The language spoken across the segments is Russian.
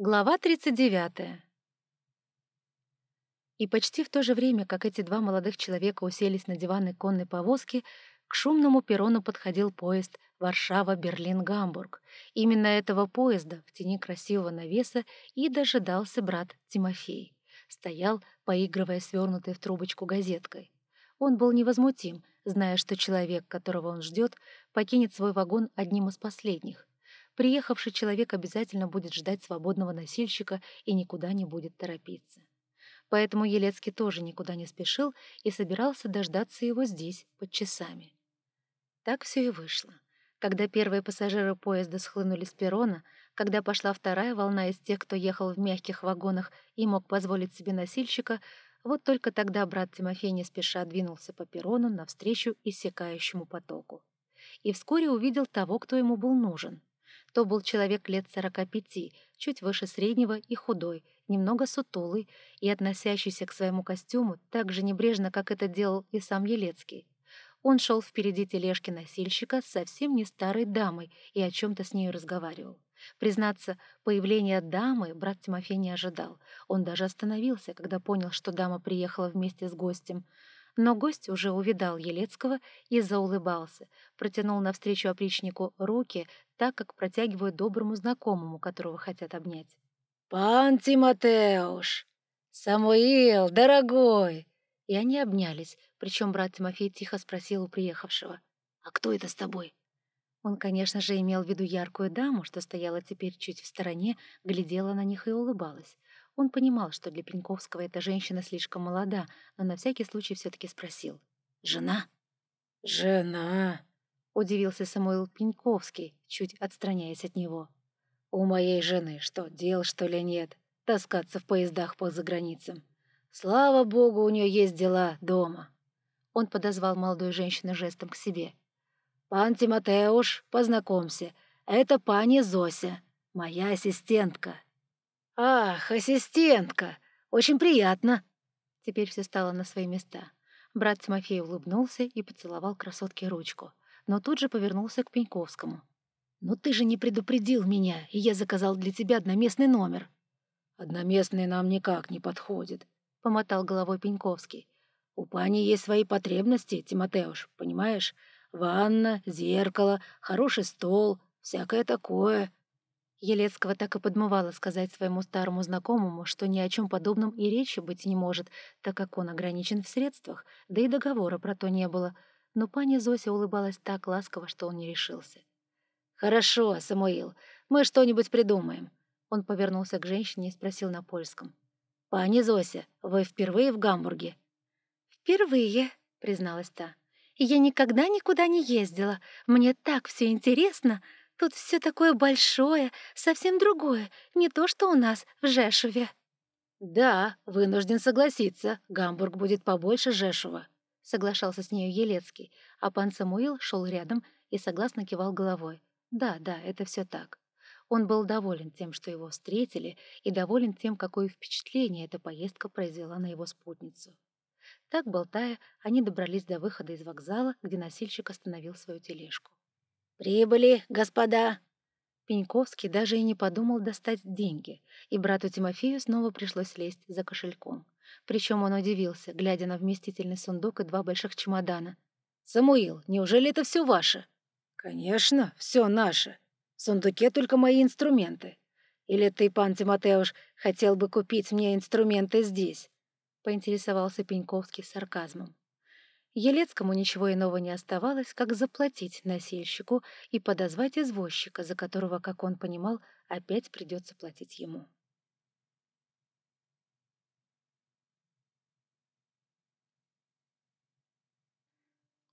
Глава 39. И почти в то же время, как эти два молодых человека уселись на диванной конной повозке, к шумному перрону подходил поезд Варшава-Берлин-Гамбург. Именно этого поезда в тени красивого навеса и дожидался брат Тимофей. Стоял, поигрывая свернутой в трубочку газеткой. Он был невозмутим, зная, что человек, которого он ждет, покинет свой вагон одним из последних. Приехавший человек обязательно будет ждать свободного носильщика и никуда не будет торопиться. Поэтому Елецкий тоже никуда не спешил и собирался дождаться его здесь, под часами. Так все и вышло. Когда первые пассажиры поезда схлынули с перрона, когда пошла вторая волна из тех, кто ехал в мягких вагонах и мог позволить себе носильщика, вот только тогда брат Тимофей не спеша двинулся по перрону навстречу иссякающему потоку. И вскоре увидел того, кто ему был нужен — то был человек лет сорока пяти, чуть выше среднего и худой, немного сутулый и относящийся к своему костюму так же небрежно, как это делал и сам Елецкий. Он шел впереди тележки носильщика с совсем не старой дамой и о чем-то с нею разговаривал. Признаться, появления дамы брат Тимофей не ожидал. Он даже остановился, когда понял, что дама приехала вместе с гостем — но гость уже увидал Елецкого и заулыбался, протянул навстречу опричнику руки, так как протягивают доброму знакомому, которого хотят обнять. «Пан Тимотеуш! Самуил, дорогой!» И они обнялись, причем брат Тимофей тихо спросил у приехавшего. «А кто это с тобой?» Он, конечно же, имел в виду яркую даму, что стояла теперь чуть в стороне, глядела на них и улыбалась. Он понимал, что для Пеньковского эта женщина слишком молода, но на всякий случай все-таки спросил. «Жена?» «Жена», — удивился Самуил Пеньковский, чуть отстраняясь от него. «У моей жены что, дел, что ли, нет? Таскаться в поездах по заграницам. Слава богу, у нее есть дела дома». Он подозвал молодую женщину жестом к себе. «Пан Тимотеуш, познакомься, это пани Зося, моя ассистентка». «Ах, ассистентка! Очень приятно!» Теперь все стало на свои места. Брат Тимофей улыбнулся и поцеловал красотке ручку, но тут же повернулся к Пеньковскому. «Но ты же не предупредил меня, и я заказал для тебя одноместный номер». «Одноместный нам никак не подходит», — помотал головой Пеньковский. «У пани есть свои потребности, Тимотеуш, понимаешь? Ванна, зеркало, хороший стол, всякое такое». Елецкого так и подмывало сказать своему старому знакомому, что ни о чем подобном и речи быть не может, так как он ограничен в средствах, да и договора про то не было. Но пани Зося улыбалась так ласково, что он не решился. «Хорошо, Самуил, мы что-нибудь придумаем». Он повернулся к женщине и спросил на польском. «Пани Зося, вы впервые в Гамбурге?» «Впервые», — призналась та. «Я никогда никуда не ездила. Мне так все интересно. Тут все такое большое, совсем другое, не то, что у нас в Жешуве». «Да, вынужден согласиться, Гамбург будет побольше Жешува», — соглашался с нею Елецкий, а пан Самуил шел рядом и согласно кивал головой. «Да, да, это все так». Он был доволен тем, что его встретили, и доволен тем, какое впечатление эта поездка произвела на его спутницу. Так, болтая, они добрались до выхода из вокзала, где носильщик остановил свою тележку. «Прибыли, господа!» Пеньковский даже и не подумал достать деньги, и брату Тимофею снова пришлось лезть за кошельком. Причем он удивился, глядя на вместительный сундук и два больших чемодана. «Самуил, неужели это все ваше?» «Конечно, все наше. В сундуке только мои инструменты. Или ты, пан Тимотеуш, хотел бы купить мне инструменты здесь?» — поинтересовался Пеньковский с сарказмом. Елецкому ничего иного не оставалось, как заплатить носильщику и подозвать извозчика, за которого, как он понимал, опять придется платить ему.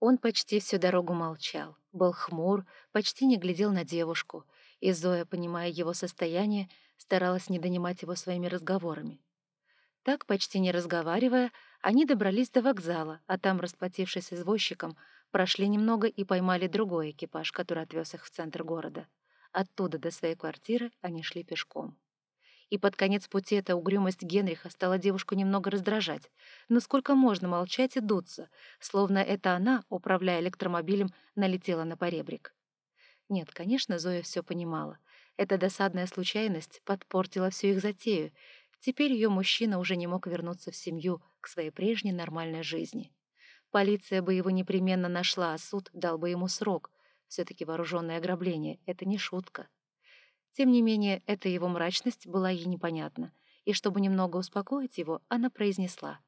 Он почти всю дорогу молчал, был хмур, почти не глядел на девушку, и Зоя, понимая его состояние, старалась не донимать его своими разговорами. Так, почти не разговаривая, они добрались до вокзала, а там, расплатившись извозчиком, прошли немного и поймали другой экипаж, который отвез их в центр города. Оттуда до своей квартиры они шли пешком. И под конец пути эта угрюмость Генриха стала девушку немного раздражать. Но сколько можно молчать и дуться, словно это она, управляя электромобилем, налетела на поребрик. Нет, конечно, Зоя все понимала. Эта досадная случайность подпортила всю их затею. Теперь ее мужчина уже не мог вернуться в семью, к своей прежней нормальной жизни. Полиция бы его непременно нашла, а суд дал бы ему срок. Все-таки вооруженное ограбление — это не шутка. Тем не менее, эта его мрачность была ей непонятна, и чтобы немного успокоить его, она произнесла.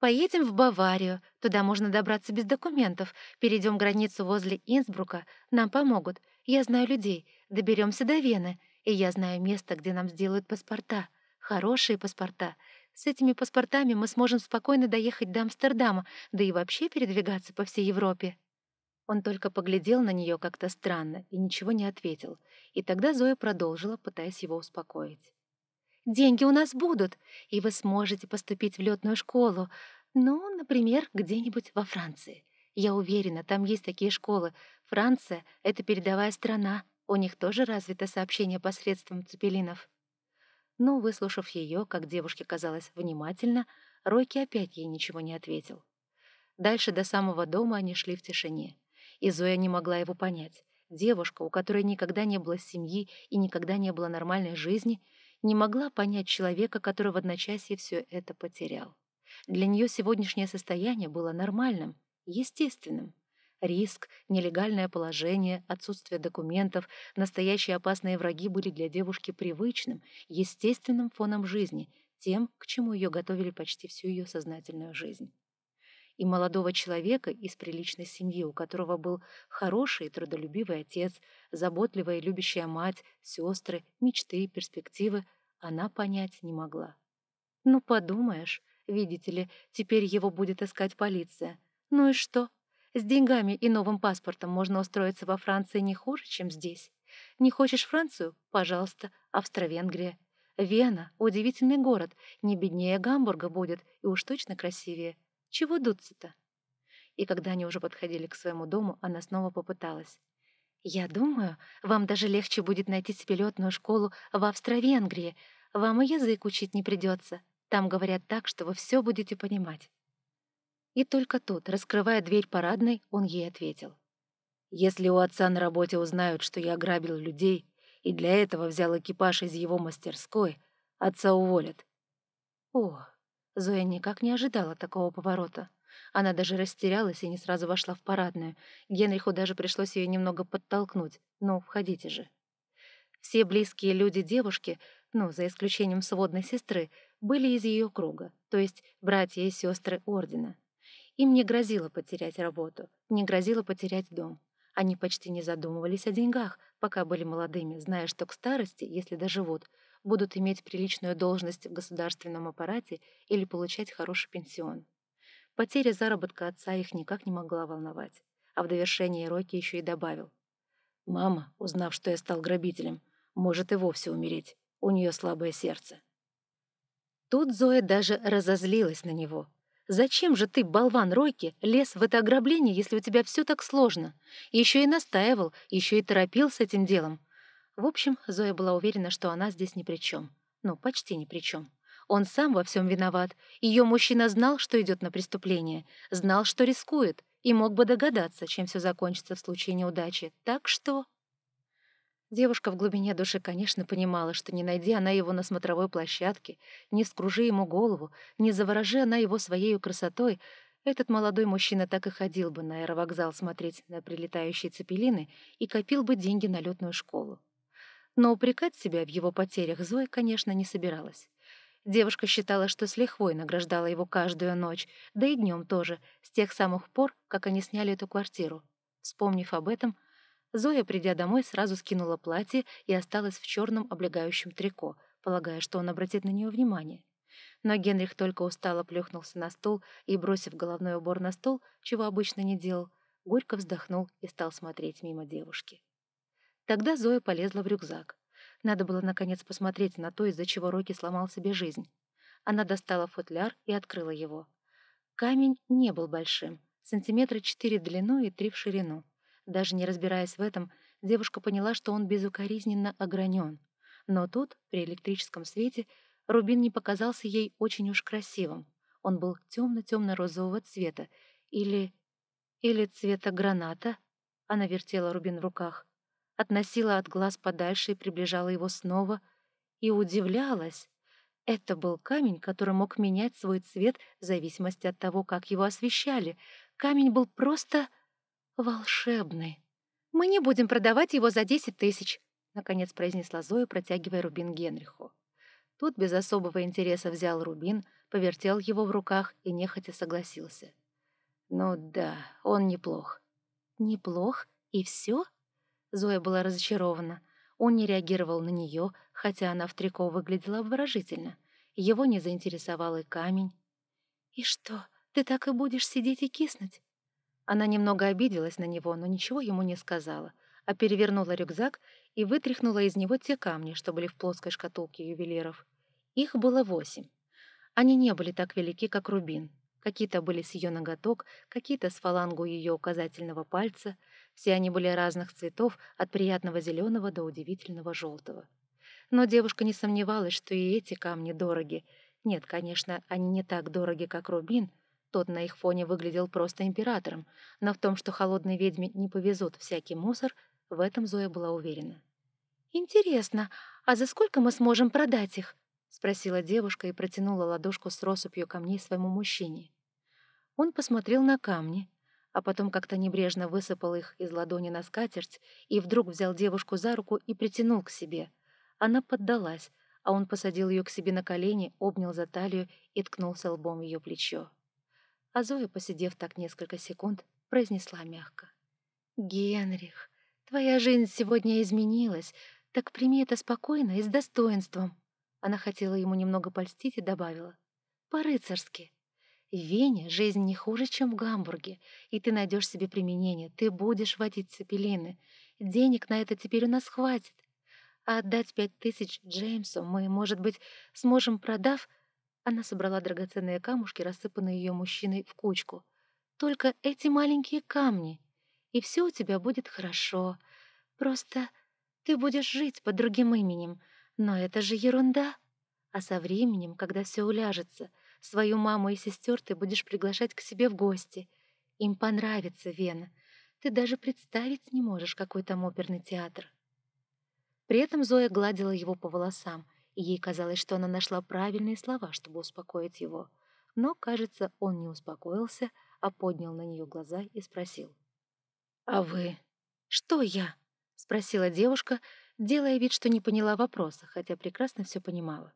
«Поедем в Баварию, туда можно добраться без документов, перейдем границу возле Инсбрука, нам помогут, я знаю людей, доберемся до Вены, и я знаю место, где нам сделают паспорта, хорошие паспорта. С этими паспортами мы сможем спокойно доехать до Амстердама, да и вообще передвигаться по всей Европе». Он только поглядел на нее как-то странно и ничего не ответил. И тогда Зоя продолжила, пытаясь его успокоить. «Деньги у нас будут, и вы сможете поступить в летную школу. Ну, например, где-нибудь во Франции. Я уверена, там есть такие школы. Франция — это передовая страна. У них тоже развито сообщение посредством цепелинов». Но, выслушав ее, как девушке казалось, внимательно, Ройки опять ей ничего не ответил. Дальше до самого дома они шли в тишине и Зоя не могла его понять. Девушка, у которой никогда не было семьи и никогда не было нормальной жизни, не могла понять человека, который в одночасье все это потерял. Для нее сегодняшнее состояние было нормальным, естественным. Риск, нелегальное положение, отсутствие документов, настоящие опасные враги были для девушки привычным, естественным фоном жизни, тем, к чему ее готовили почти всю ее сознательную жизнь и молодого человека из приличной семьи, у которого был хороший и трудолюбивый отец, заботливая и любящая мать, сестры, мечты, перспективы, она понять не могла. Ну, подумаешь, видите ли, теперь его будет искать полиция. Ну и что? С деньгами и новым паспортом можно устроиться во Франции не хуже, чем здесь. Не хочешь Францию? Пожалуйста, Австро-Венгрия. Вена — удивительный город, не беднее Гамбурга будет и уж точно красивее. Чего дуться-то? И когда они уже подходили к своему дому, она снова попыталась. «Я думаю, вам даже легче будет найти себе летную школу в Австро-Венгрии. Вам и язык учить не придется. Там говорят так, что вы все будете понимать». И только тут, раскрывая дверь парадной, он ей ответил. «Если у отца на работе узнают, что я ограбил людей, и для этого взял экипаж из его мастерской, отца уволят». «О, Зоя никак не ожидала такого поворота. Она даже растерялась и не сразу вошла в парадную. Генриху даже пришлось ее немного подтолкнуть. «Ну, входите же». Все близкие люди девушки, ну, за исключением сводной сестры, были из ее круга, то есть братья и сестры Ордена. Им не грозило потерять работу, не грозило потерять дом. Они почти не задумывались о деньгах, пока были молодыми, зная, что к старости, если доживут, будут иметь приличную должность в государственном аппарате или получать хороший пенсион. Потеря заработка отца их никак не могла волновать. А в довершение Рокки еще и добавил. «Мама, узнав, что я стал грабителем, может и вовсе умереть. У нее слабое сердце». Тут Зоя даже разозлилась на него. «Зачем же ты, болван Ройки, лез в это ограбление, если у тебя все так сложно? Еще и настаивал, еще и торопил с этим делом. В общем, Зоя была уверена, что она здесь ни при чем. Ну, почти ни при чем. Он сам во всем виноват. Ее мужчина знал, что идет на преступление, знал, что рискует, и мог бы догадаться, чем все закончится в случае неудачи. Так что... Девушка в глубине души, конечно, понимала, что не найди она его на смотровой площадке, не скружи ему голову, не заворожи она его своей красотой, этот молодой мужчина так и ходил бы на аэровокзал смотреть на прилетающие цепелины и копил бы деньги на летную школу. Но упрекать себя в его потерях Зоя, конечно, не собиралась. Девушка считала, что с лихвой награждала его каждую ночь, да и днем тоже, с тех самых пор, как они сняли эту квартиру. Вспомнив об этом, Зоя, придя домой, сразу скинула платье и осталась в черном облегающем трико, полагая, что он обратит на нее внимание. Но Генрих только устало плюхнулся на стул и, бросив головной убор на стол, чего обычно не делал, горько вздохнул и стал смотреть мимо девушки. Тогда Зоя полезла в рюкзак. Надо было, наконец, посмотреть на то, из-за чего Рокки сломал себе жизнь. Она достала футляр и открыла его. Камень не был большим, сантиметра четыре в длину и три в ширину. Даже не разбираясь в этом, девушка поняла, что он безукоризненно огранен. Но тут, при электрическом свете, рубин не показался ей очень уж красивым. Он был темно-темно-розового цвета. Или... или цвета граната. Она вертела рубин в руках. относила от глаз подальше и приближала его снова, и удивлялась. Это был камень, который мог менять свой цвет в зависимости от того, как его освещали. Камень был просто волшебный. «Мы не будем продавать его за десять тысяч», — наконец произнесла Зоя, протягивая рубин Генриху. Тут без особого интереса взял рубин, повертел его в руках и нехотя согласился. «Ну да, он неплох». «Неплох? И все?» Зоя была разочарована. Он не реагировал на нее, хотя она в трико выглядела обворожительно. Его не заинтересовал и камень. «И что, ты так и будешь сидеть и киснуть?» Она немного обиделась на него, но ничего ему не сказала, а перевернула рюкзак и вытряхнула из него те камни, что были в плоской шкатулке ювелиров. Их было восемь. Они не были так велики, как рубин. Какие-то были с ее ноготок, какие-то с фалангу ее указательного пальца. Все они были разных цветов, от приятного зеленого до удивительного желтого. Но девушка не сомневалась, что и эти камни дороги. Нет, конечно, они не так дороги, как рубин. Тот на их фоне выглядел просто императором, но в том, что холодной ведьме не повезут всякий мусор, в этом Зоя была уверена. «Интересно, а за сколько мы сможем продать их?» — спросила девушка и протянула ладошку с россыпью камней своему мужчине. Он посмотрел на камни, а потом как-то небрежно высыпал их из ладони на скатерть и вдруг взял девушку за руку и притянул к себе. Она поддалась, а он посадил ее к себе на колени, обнял за талию и ткнулся лбом в ее плечо. А Зоя, посидев так несколько секунд, произнесла мягко. «Генрих, твоя жизнь сегодня изменилась, так прими это спокойно и с достоинством». Она хотела ему немного польстить и добавила. «По-рыцарски». В Вене жизнь не хуже, чем в Гамбурге, и ты найдешь себе применение, ты будешь водить цепелины. Денег на это теперь у нас хватит. А отдать пять тысяч Джеймсу мы, может быть, сможем, продав...» Она собрала драгоценные камушки, рассыпанные ее мужчиной, в кучку. «Только эти маленькие камни, и все у тебя будет хорошо. Просто ты будешь жить под другим именем, но это же ерунда. А со временем, когда все уляжется, Свою маму и сестер ты будешь приглашать к себе в гости. Им понравится Вена. Ты даже представить не можешь, какой там оперный театр». При этом Зоя гладила его по волосам, ей казалось, что она нашла правильные слова, чтобы успокоить его. Но, кажется, он не успокоился, а поднял на нее глаза и спросил. «А вы?» «Что я?» — спросила девушка, делая вид, что не поняла вопроса, хотя прекрасно все понимала.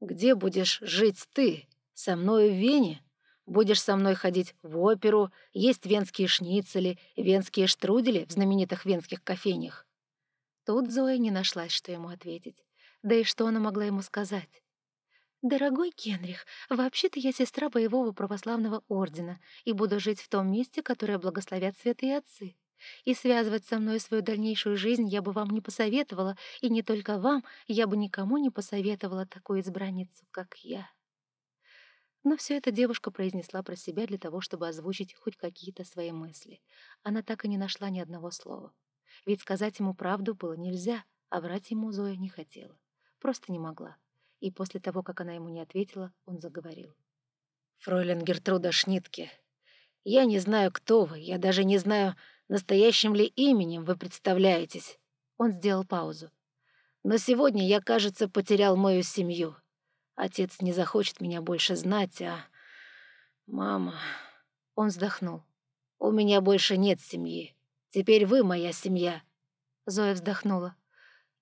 «Где будешь жить ты?» Со мной в Вене? Будешь со мной ходить в оперу, есть венские шницели, венские штрудели в знаменитых венских кофейнях?» Тут Зоя не нашлась, что ему ответить. Да и что она могла ему сказать? «Дорогой Генрих, вообще-то я сестра боевого православного ордена и буду жить в том месте, которое благословят святые отцы. И связывать со мной свою дальнейшую жизнь я бы вам не посоветовала, и не только вам, я бы никому не посоветовала такую избранницу, как я». Но все это девушка произнесла про себя для того, чтобы озвучить хоть какие-то свои мысли. Она так и не нашла ни одного слова. Ведь сказать ему правду было нельзя, а врать ему Зоя не хотела. Просто не могла. И после того, как она ему не ответила, он заговорил. «Фройлен Гертруда Шнитке, я не знаю, кто вы, я даже не знаю, настоящим ли именем вы представляетесь». Он сделал паузу. «Но сегодня я, кажется, потерял мою семью». Отец не захочет меня больше знать, а... Мама... Он вздохнул. «У меня больше нет семьи. Теперь вы моя семья». Зоя вздохнула.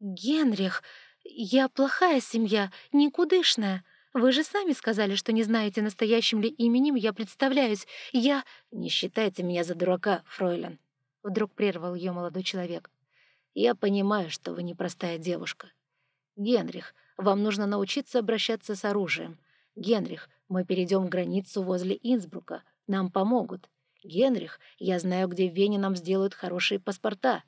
«Генрих, я плохая семья, никудышная. Вы же сами сказали, что не знаете, настоящим ли именем я представляюсь. Я...» «Не считайте меня за дурака, фройлен», — вдруг прервал ее молодой человек. «Я понимаю, что вы непростая девушка. Генрих, вам нужно научиться обращаться с оружием. Генрих, мы перейдем границу возле Инсбрука. Нам помогут. Генрих, я знаю, где в Вене нам сделают хорошие паспорта.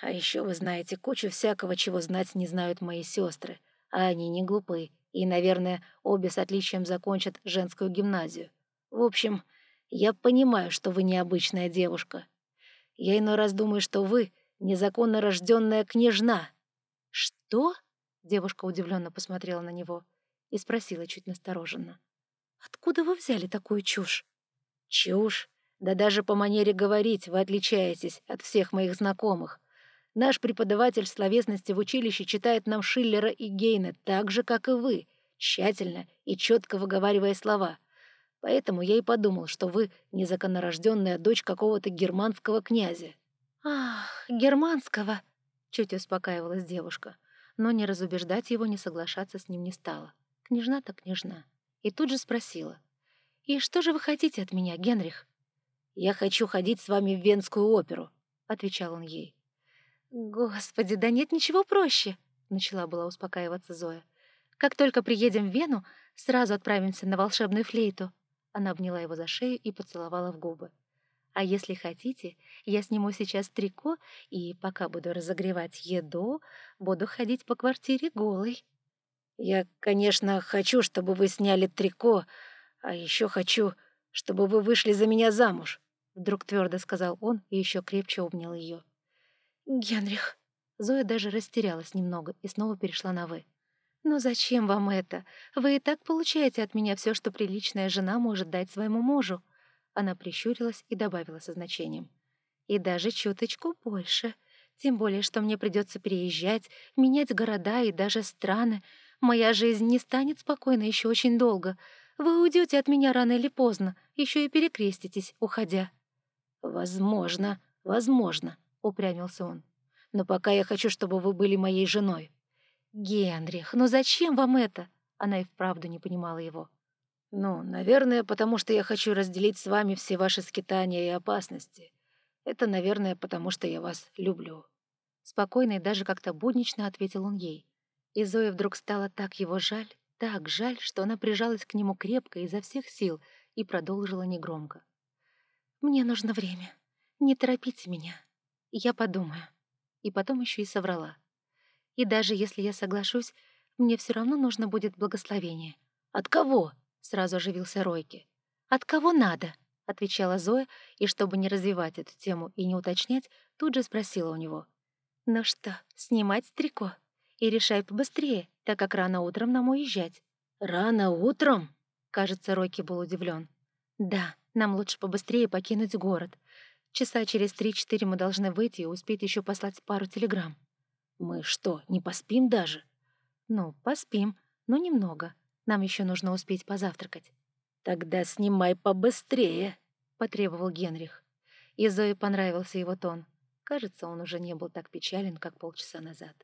А еще вы знаете кучу всякого, чего знать не знают мои сестры. А они не глупы. И, наверное, обе с отличием закончат женскую гимназию. В общем, я понимаю, что вы необычная девушка. Я иной раз думаю, что вы незаконно рожденная княжна. Что? Девушка удивленно посмотрела на него и спросила чуть настороженно. «Откуда вы взяли такую чушь?» «Чушь? Да даже по манере говорить вы отличаетесь от всех моих знакомых. Наш преподаватель словесности в училище читает нам Шиллера и Гейна так же, как и вы, тщательно и четко выговаривая слова. Поэтому я и подумал, что вы незаконнорожденная дочь какого-то германского князя». «Ах, германского!» — чуть успокаивалась девушка, но не разубеждать его, не соглашаться с ним не стала. Княжна так княжна. И тут же спросила. «И что же вы хотите от меня, Генрих?» «Я хочу ходить с вами в Венскую оперу», — отвечал он ей. «Господи, да нет ничего проще!» — начала была успокаиваться Зоя. «Как только приедем в Вену, сразу отправимся на волшебную флейту». Она обняла его за шею и поцеловала в губы. «А если хотите, я сниму сейчас трико, и пока буду разогревать еду, буду ходить по квартире голой». «Я, конечно, хочу, чтобы вы сняли трико, а еще хочу, чтобы вы вышли за меня замуж», — вдруг твердо сказал он и еще крепче обнял ее. «Генрих!» Зоя даже растерялась немного и снова перешла на «вы». «Ну зачем вам это? Вы и так получаете от меня все, что приличная жена может дать своему мужу». Она прищурилась и добавила со значением. «И даже чуточку больше. Тем более, что мне придется переезжать, менять города и даже страны. Моя жизнь не станет спокойной еще очень долго. Вы уйдете от меня рано или поздно, еще и перекреститесь, уходя». «Возможно, возможно», — упрямился он. «Но пока я хочу, чтобы вы были моей женой». «Генрих, ну зачем вам это?» Она и вправду не понимала его. «Ну, наверное, потому что я хочу разделить с вами все ваши скитания и опасности. Это, наверное, потому что я вас люблю». Спокойно и даже как-то буднично ответил он ей. И Зое вдруг стало так его жаль, так жаль, что она прижалась к нему крепко изо всех сил и продолжила негромко. «Мне нужно время. Не торопите меня. Я подумаю. И потом еще и соврала. И даже если я соглашусь, мне все равно нужно будет благословение. От кого? Сразу оживился Ройки. От кого надо? Отвечала Зоя, и чтобы не развивать эту тему и не уточнять, тут же спросила у него. Ну что, снимать трико? И решай побыстрее, так как рано утром нам уезжать. Рано утром? Кажется, Ройки был удивлен. Да, нам лучше побыстрее покинуть город. Часа через три-четыре мы должны выйти и успеть еще послать пару телеграмм. Мы что, не поспим даже? Ну, поспим, но немного. Нам еще нужно успеть позавтракать. Тогда снимай побыстрее, потребовал Генрих. И Зое понравился его тон. Кажется, он уже не был так печален, как полчаса назад.